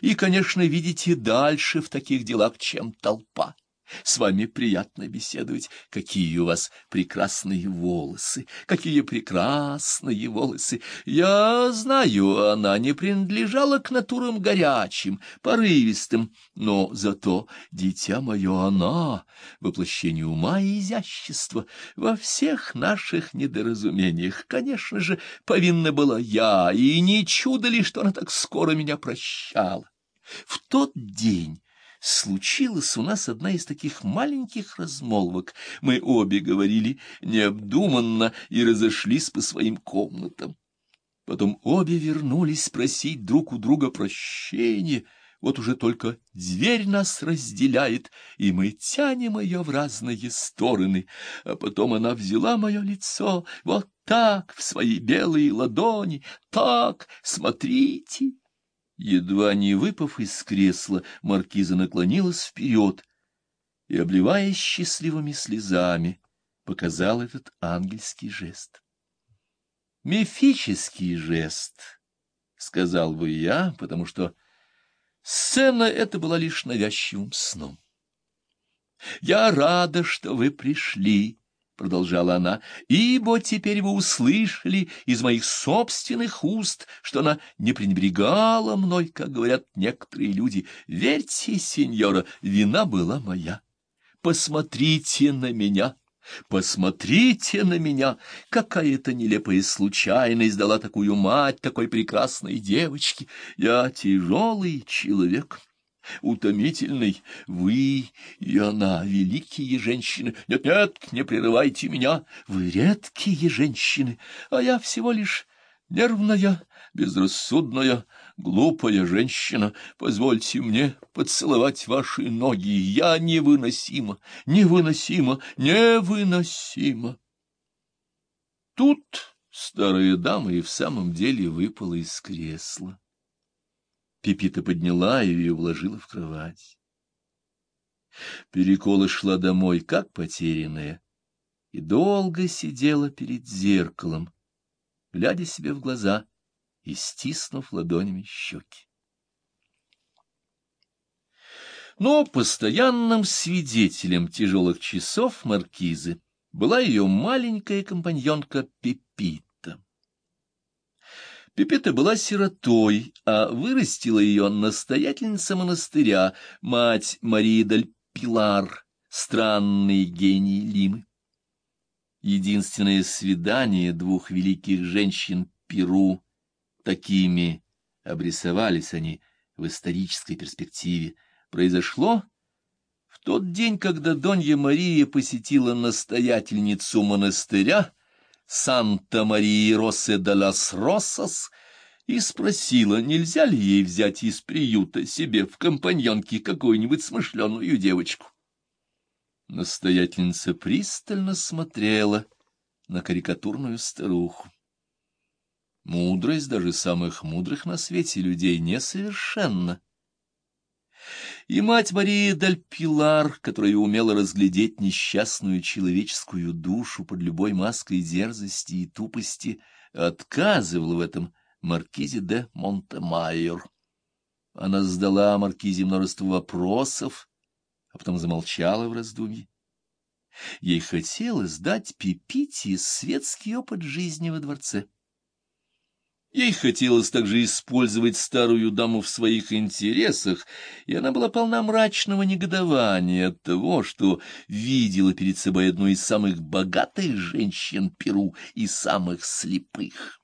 и, конечно, видите дальше в таких делах, чем толпа. С вами приятно беседовать. Какие у вас прекрасные волосы! Какие прекрасные волосы! Я знаю, она не принадлежала к натурам горячим, порывистым, но зато, дитя мое, она, воплощение ума и изящества, во всех наших недоразумениях, конечно же, повинна была я, и не чудо ли, что она так скоро меня прощала. В тот день случилась у нас одна из таких маленьких размолвок. Мы обе говорили необдуманно и разошлись по своим комнатам. Потом обе вернулись спросить друг у друга прощения. Вот уже только дверь нас разделяет, и мы тянем ее в разные стороны. А потом она взяла мое лицо вот так, в свои белые ладони. Так, смотрите. Едва не выпав из кресла, маркиза наклонилась вперед и, обливаясь счастливыми слезами, показал этот ангельский жест. Мифический жест, сказал бы я, потому что сцена эта была лишь навязчивым сном. Я рада, что вы пришли, продолжала она, — ибо теперь вы услышали из моих собственных уст, что она не пренебрегала мной, как говорят некоторые люди. Верьте, сеньора, вина была моя. Посмотрите на меня. Посмотрите на меня! Какая-то нелепая случайность дала такую мать такой прекрасной девочке. Я тяжелый человек утомительный. Вы и она великие женщины. Нет-нет, не прерывайте меня. Вы редкие женщины, а я всего лишь нервная, безрассудная, глупая женщина. Позвольте мне поцеловать ваши ноги. Я невыносима, невыносима, невыносима. Тут старая дама и в самом деле выпала из кресла. Пепита подняла ее и уложила в кровать. Перекола шла домой, как потерянная, и долго сидела перед зеркалом, глядя себе в глаза и стиснув ладонями щеки. Но постоянным свидетелем тяжелых часов маркизы была ее маленькая компаньонка Пепит. Пепета была сиротой, а вырастила ее настоятельница монастыря, мать Марии Даль Пилар, странный гений Лимы. Единственное свидание двух великих женщин Перу, такими обрисовались они в исторической перспективе, произошло в тот день, когда Донья Мария посетила настоятельницу монастыря, Санта-Марии-Росе де лас Росас и спросила, нельзя ли ей взять из приюта себе в компаньонки какую-нибудь смышленую девочку. Настоятельница пристально смотрела на карикатурную старуху. Мудрость даже самых мудрых на свете людей несовершенна. И мать Мария Даль Пилар, которая умела разглядеть несчастную человеческую душу под любой маской дерзости и тупости, отказывала в этом маркизе де Монтемайор. Она задала маркизе множество вопросов, а потом замолчала в раздумье. Ей хотелось дать Пепите светский опыт жизни во дворце. Ей хотелось также использовать старую даму в своих интересах, и она была полна мрачного негодования от того, что видела перед собой одну из самых богатых женщин Перу и самых слепых.